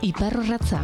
Iparrorratza.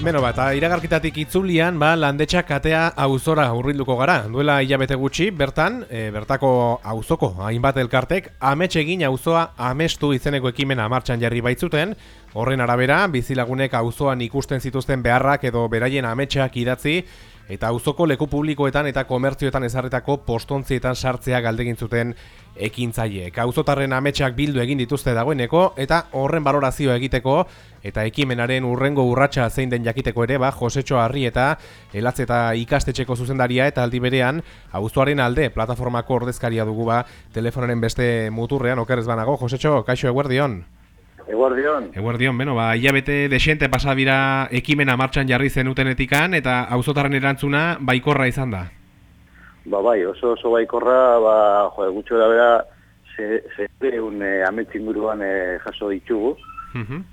Beno, bat, iragarkitatik itzulian, ba, landetxak katea auzora hurrilduko gara. Duela hilabete gutxi, bertan, e, bertako auzoko, hainbat elkartek, amets egin auzoa amestu izeneko ekimena martxan jarri baitzuten, horren arabera, bizilagunek auzoan ikusten zituzten beharrak edo beraien ametsak idatzi, eta auzoko leku publikoetan eta komertzioetan ezarretako postontzietan sartzea galdegin zuten ekintzaile. Auzotarren ametsak bildu egin dituzte dagoeneko eta horren balorazioa egiteko eta ekimenaren urrengo urratsa zein den jakiteko ere, ba, Josetxo Harri eta Elatz eta ikastetxeko zuzendaria eta aldi berean auzoaren alde plataformako ordezkaria dugu ba telefonaren beste muturrean okerrez banago. Josetxo, kaixo eguerdion. Eguardion. Eguardion, beno, ba, hilabete desente pasabira ekimena martxan jarri zenutenetikan eta auzotarren erantzuna baikorra izan da. Ba, bai, oso oso baikorra, ba, jo, gutxo da bera, ze, ze un e, buruan e, jaso ditugu.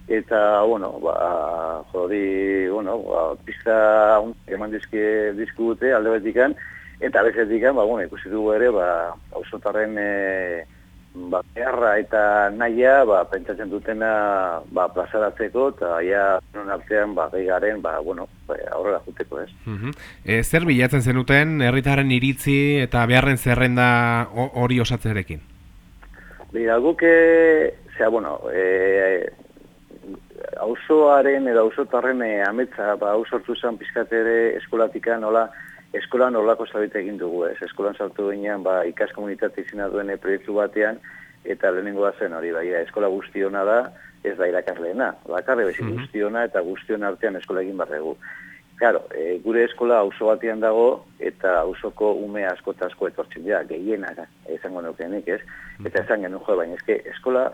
Eta, bueno, ba, jodi, bueno, ba, pizka eman dizke dizkugute alde betikan, eta bezetikan, ba, bueno, ikusi dugu ere, ba, auzotarren e, ba, beharra eta naia ba, pentsatzen dutena ba, plazaratzeko eta ja non artean ba, garen ba, bueno, ba, aurrera juteko ez. Uh zer bilatzen zenuten herritaren iritzi eta beharren zerrenda hori osatzerekin? Bira, guke, zera, bueno, e, auzoaren edo auzotarren e, ametsa, ba, ausortu zen pizkatere eskolatika nola, eskolan olako zabite egin dugu ez. Eskolan sartu ginean, ba, ikas komunitate izina duen proiektu batean, eta lehenengo zen hori, bai, eskola guztiona da, ez da irakasleena. Bakarre bezi mm guztiona eta guztion artean eskola egin barregu. Claro, e, gure eskola auzo batean dago, eta auzoko ume asko eta asko etortzen dira, gehienak, izango nukenik, ez? Eta esan genuen jo, baina eske eskola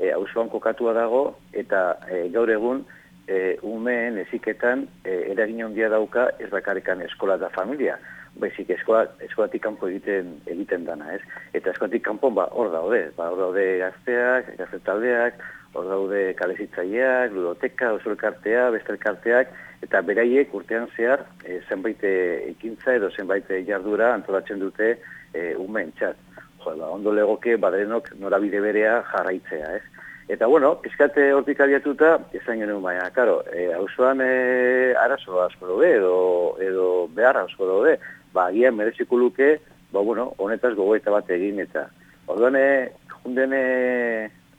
e, auzoan kokatua dago, eta e, gaur egun, e, umeen eziketan e, eragin handia dauka ez bakarrikan eskola da familia, baizik eskola, eskolatik kanpo egiten egiten dana, ez? Eta eskolatik kanpo ba hor daude, ba hor daude gazteak, gaztetaldeak, hor daude kalezitzaileak, ludoteka, oso elkartea, beste elkarteak, eta beraiek urtean zehar e, zenbait ekintza edo zenbait jardura antolatzen dute e, umeen txat. Jo, ba, ondo legoke badenok norabide berea jarraitzea, ez? Eta bueno, pizkate hortik abiatuta, esan genuen baina, karo, e, hausuan e, arazo asko dobe, edo, edo behar asko dobe, ba, agian mereziko luke, ba, bueno, honetaz gogoeta bat egin, eta orduan, junden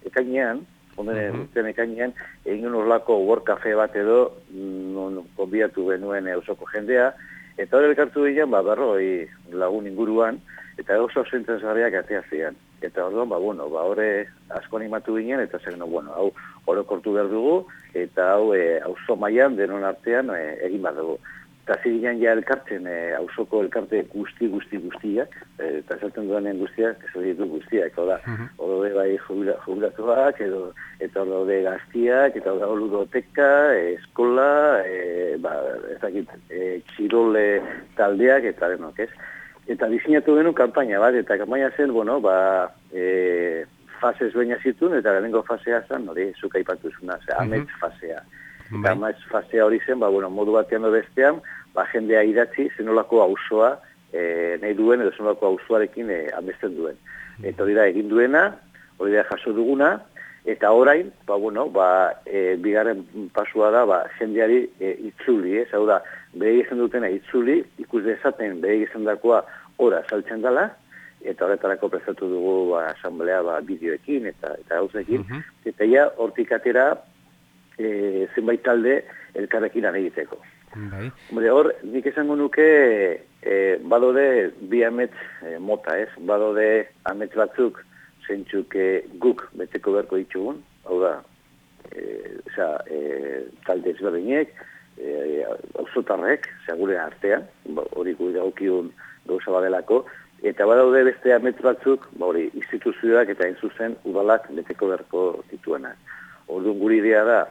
ekainean, junden uh -huh. ekainean, egin orlako work cafe bat edo, non, konbiatu genuen eusoko jendea, eta hori elkartu ginen, ba, berroi lagun inguruan, eta oso zentzen zarriak atea zian eta orduan, ba, bueno, ba, horre asko animatu ginen, eta zer, no, bueno, hau, orokortu behar dugu, eta hau, e, auzo maian denon artean, e, egin behar dugu. Eta ginen ja elkartzen, e, auzoko elkarte guzti, guzti, guztiak, e, eta esaten duanen guztiak, ez du guztiak, oda, uh -huh. bai jubilatuak, edo, eta hori gaztiak, eta hori ludoteka, eskola, e, ba, ezakit, e, txirole taldeak, eta denok, ez? Eta diseinatu genuen kanpaina bat, eta kanpaina zen, bueno, ba, e, fase ezbena zituen, eta lehenengo fasea zen, hori, zuka ipatu zuna, ze, amets fasea. Eta bai. amets fasea hori zen, ba, bueno, modu batean bestean, ba, jendea idatzi, zenolako auzoa e, nahi duen, edo zenolako auzoarekin e, amesten duen. Eta hori da, egin duena, hori da, jaso duguna, eta orain, ba, bueno, ba, e, bigarren pasua da, ba, jendeari e, itzuli, ez, hau da, behi izan dutena itzuli, ikus dezaten behi izan dakoa ora saltzen dela, eta horretarako prestatu dugu ba, asamblea ba, bideoekin eta eta hauzekin, uh -huh. eta ja hortik atera e, zenbait talde elkarrekin egiteko. Bai. Hombre, hor, nik esango nuke e, badode bi amets e, mota, ez? Badode amets batzuk zentzuk e, guk beteko berko ditugun, hau da, e, oza, e, talde ezberdinek, e, auzotarrek, segure artean, ba, hori gure daukiun gauza badelako, eta badaude beste amets batzuk, ba, hori, instituzioak eta zuzen udalak beteko berko dituenak. Orduan guri idea da,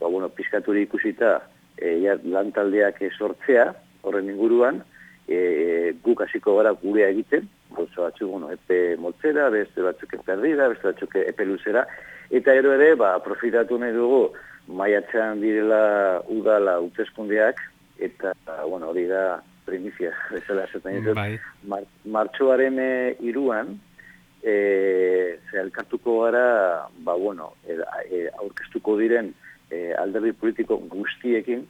ba, bueno, pizkaturi ikusita, e, ja, lantaldeak sortzea, horren inguruan, e, guk hasiko gara gurea egiten, gauza batzuk, bueno, epe motzera, beste batzuk epe erdira, beste batzuk epe luzera, eta ero ere, ba, profitatu nahi dugu, maiatzean direla udala uteskundeak, eta, bueno, hori da primizia, bezala esaten ditut. Bai. Mar martxoaren e, iruan, e, ze elkartuko gara, ba, bueno, e, e, aurkeztuko diren e, alderdi politiko guztiekin,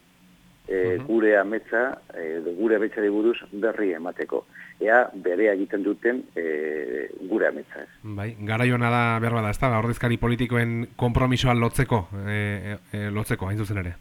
e, gure ametsa, e, gure ametsa buruz berri emateko. Ea bere egiten duten e, gure ametsa ez. Bai, garaiona da berba da, ez da, ordezkari politikoen kompromisoa lotzeko, e, e, lotzeko, hain zuzen ere.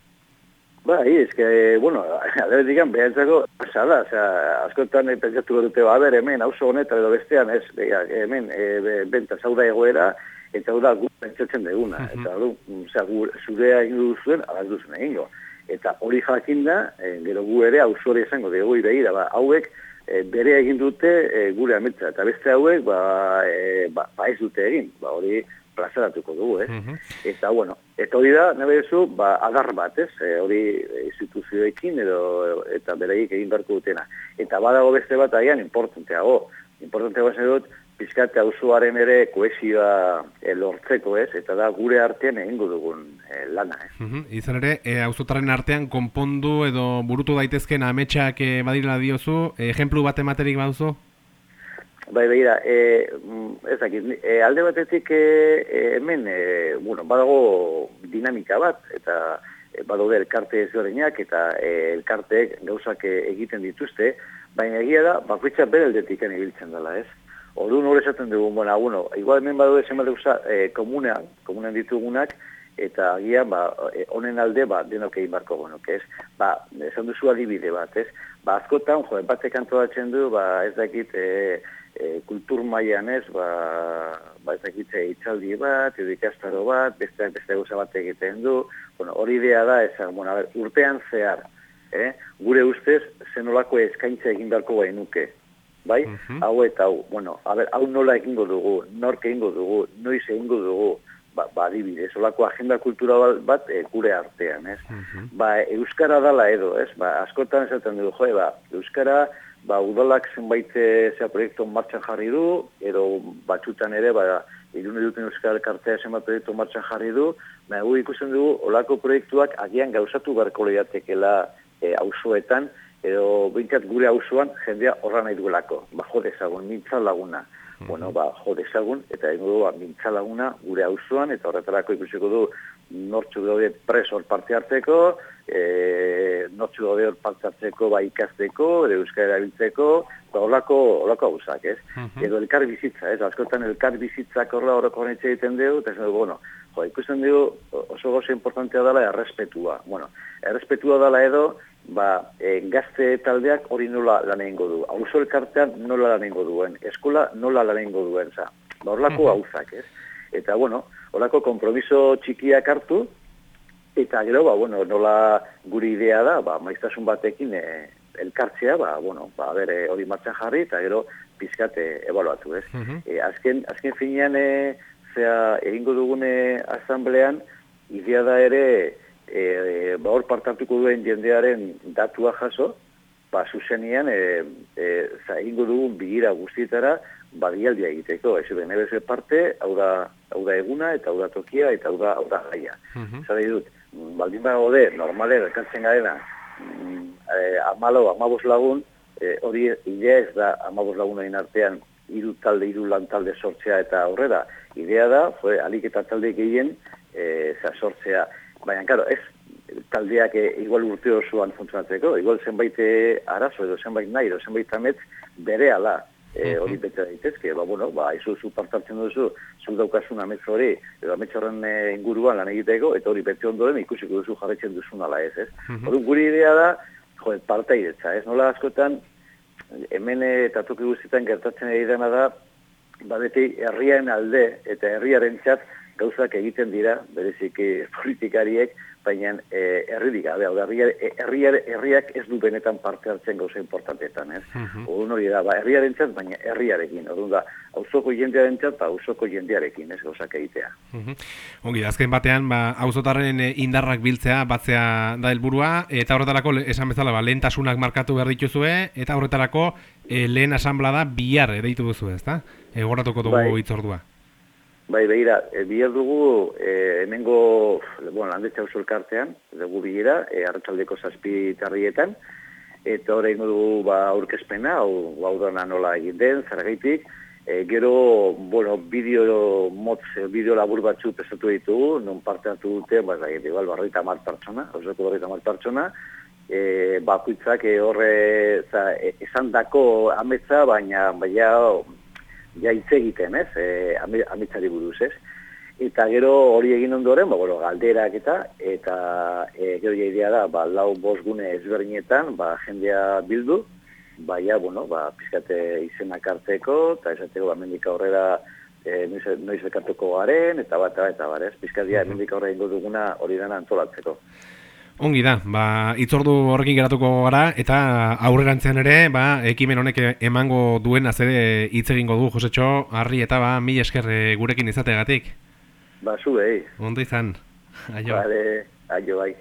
Bai, ez que, bueno, alde digan, behantzako, zala, oza, askotan e, pentsatu dute, ba, ber, hemen, hauso honetan edo bestean, ez, hemen, e, benta, zauda egoera, eta hau da, gu pentsatzen deguna, uh -huh. eta hau, oza, gu, zurea egin duzuen, alaz duzen egingo. Eta hori jakin da, e, gero gu ere, hauso hori esango, dugu, begira, ba, hauek, e, bere egin dute e, gure ametsa, eta beste hauek, ba, e, ba, ba ez dute egin, ba, hori, plazaratuko dugu, eh? Eta, bueno, eta hori da, nabe duzu, ba, agar bat, ez? E, hori instituzioekin edo eta bereik egin beharko dutena. Eta badago beste bat agian importanteago. Importanteago zen dut, pizkate auzoaren ere koesioa e, lortzeko, ez? Eta da gure artean egingo dugun e, lana, ez? Uh Izan ere, e, auzotaren artean konpondu edo burutu daitezken ametsak e, badirela diozu, ejemplu bat ematerik baduzu? Bai, begira, e, ez dakit, e, alde batetik e, hemen, e, bueno, badago dinamika bat, eta e, badaude elkarte ezberdinak eta e, elkarteek gauzak egiten dituzte, baina egia da, bakoitza bere aldetik ibiltzen dela, ez? Orduan hori esaten dugu, bueno, bueno, igual hemen badaude zenbat gauza e, komunean, komunean ditugunak, eta agia, ba, honen alde, ba, denok egin barko, bueno, ez? Ba, esan duzu adibide bat, ez? Ba, askotan, jo, batek antoatzen du, ba, ez dakit, e, e, kultur mailan ez, ba, ba ezakitze itzaldi bat, edo bat, beste beste gauza bat egiten du. Bueno, hori idea da, esan, bueno, a ber, urtean zehar, eh? gure ustez, zenolako eskaintza egin beharko bai nuke. Bai? Hau eta hau, bueno, a ber, hau nola egingo dugu, nork egingo dugu, noiz egingo dugu, ba, ba adibidez, olako agenda kultura bat e, gure artean, ez? Ba, Euskara dala edo, ez? Ba, askotan esaten dugu, joe, ba, Euskara ba, udalak zenbait eh, zea proiektu martxan jarri du, edo batxutan ere, ba, irune duten euskal kartea zenbait proiektu martxan jarri du, ba, gu ikusten dugu, olako proiektuak agian gauzatu beharko lehiatekela e, auzoetan, edo bintzat gure auzoan jendea horra nahi duelako, ba, jode zagun, mintza laguna. Bueno, ba, jode zagun, eta egin du, ba, mintza laguna gure auzoan, eta horretarako ikusiko du, nortzu daude presor parte hartzeko, e, nortzu daude parte hartzeko ba ikasteko, ere euskara erabiltzeko, ba holako holako hausak, ez? Edo elkar bizitza, ez? Askotan elkar bizitzak horra horreko honetxe egiten dugu, eta esan dugu, bueno, jo, ikusten dugu oso gozo importantea dela errespetua. Bueno, errespetua dela edo, ba, e, gazte taldeak hori nola lan egingo du. Auzo elkartean nola lan egingo duen. Eskola nola lan egingo duen, za. Ba, horlako hausak, ez? Eta, bueno, horako kompromiso txikiak hartu, eta gero, ba, bueno, nola guri idea da, ba, maiztasun batekin e, elkartzea, ba, bueno, ba, bere hori martxan jarri, eta gero pizkat e, ebaluatu, ez? e, azken, azken finean, e, zea, egingo dugune asamblean, idea da ere, e, e, ba, hor partartuko duen jendearen datua jaso, ba, zuzenian, e, e, za, egingo dugun bigira guztietara, badialdia egiteko, ez da, nebeze parte, hau da, hau da eguna, eta hau da tokia, eta hau da, hau da gaia. Zara dut, baldin bago de, normale, elkartzen garena, mm, e, amalo, amabos lagun, e, hori idea ez da amabos lagunain artean, hiru talde, hiru lan talde sortzea eta aurrera. Idea da, fue, alik eta talde gehien, e, za sortzea. Baina, karo, ez taldeak e, igual urte osoan funtzionatzeko, igual zenbait arazo edo zenbait nahi edo zenbait ametz bere ala e, hori bete daitezke, ba, bueno, ba, izu zu partartzen duzu, zu daukasun ametz hori, edo ametz horren e, inguruan lan egiteko, eta hori bete ondoren ikusiko duzu jarretzen duzun ala ez, ez? Hori guri idea da, jo, parta iretza, ez? Nola askotan, hemen eta toki guztietan gertatzen ari dena da, ba, beti herriaren alde eta herriaren txat gauzak egiten dira, bereziki politikariek, baina e, herridik gabe, hau herriar, herriak ez du benetan parte hartzen gauza importantetan, ez? Uh hori da, ba, herriaren txat, baina herriarekin, hori da, hauzoko jendearen txat, ba, hauzoko jendearekin, ez gauzak egitea. Uh Ongi, azken batean, ba, hauzotarren indarrak biltzea, batzea da helburua eta horretarako, esan bezala, ba, lehentasunak markatu behar dituzue, eta horretarako, e, lehen asamblada bihar deitu duzu ez, da? Egoratuko dugu bai. itzordua. Bai, behira, e, bihar dugu, e, hemengo, bueno, landetxa oso elkartean, dugu bihira, e, arratsaldeko zazpi tarrietan, eta horrein dugu ba, aurkezpena, hau, hau dana nola egin den, zaragaitik, e, gero, bueno, bideo motz, bideo labur batzu pesatu ditugu, non parte hartu dute, ba, da, igual, barrita mar pertsona, osoko barrita mar pertsona, e, bakuitzak e, horre, za, e, esan dako ametza, baina, baina, ja hitz egiten, ez, e, amitzari buruz, ez. Eta gero hori egin ondoren, ba, bueno, galderak eta, eta e, gero jaidea da, ba, lau bosgune ezberdinetan, ba, jendea bildu, baina, bueno, ba, pizkate izenak harteko, eta esateko, ba, mendika horrela, e, noiz, noiz bekartuko garen, eta bat, eta, bat, ez, pizkatia, mm -hmm. horre ingo duguna hori dena antolatzeko. Ongi da, ba, itzordu horrekin geratuko gara, eta aurrerantzean ere, ba, ekimen honek emango duen azere hitz egingo du, Josetxo, harri eta ba, mi esker eh, gurekin izategatik. Ba, zu, Ondo izan, aio. Bale, aio, bai.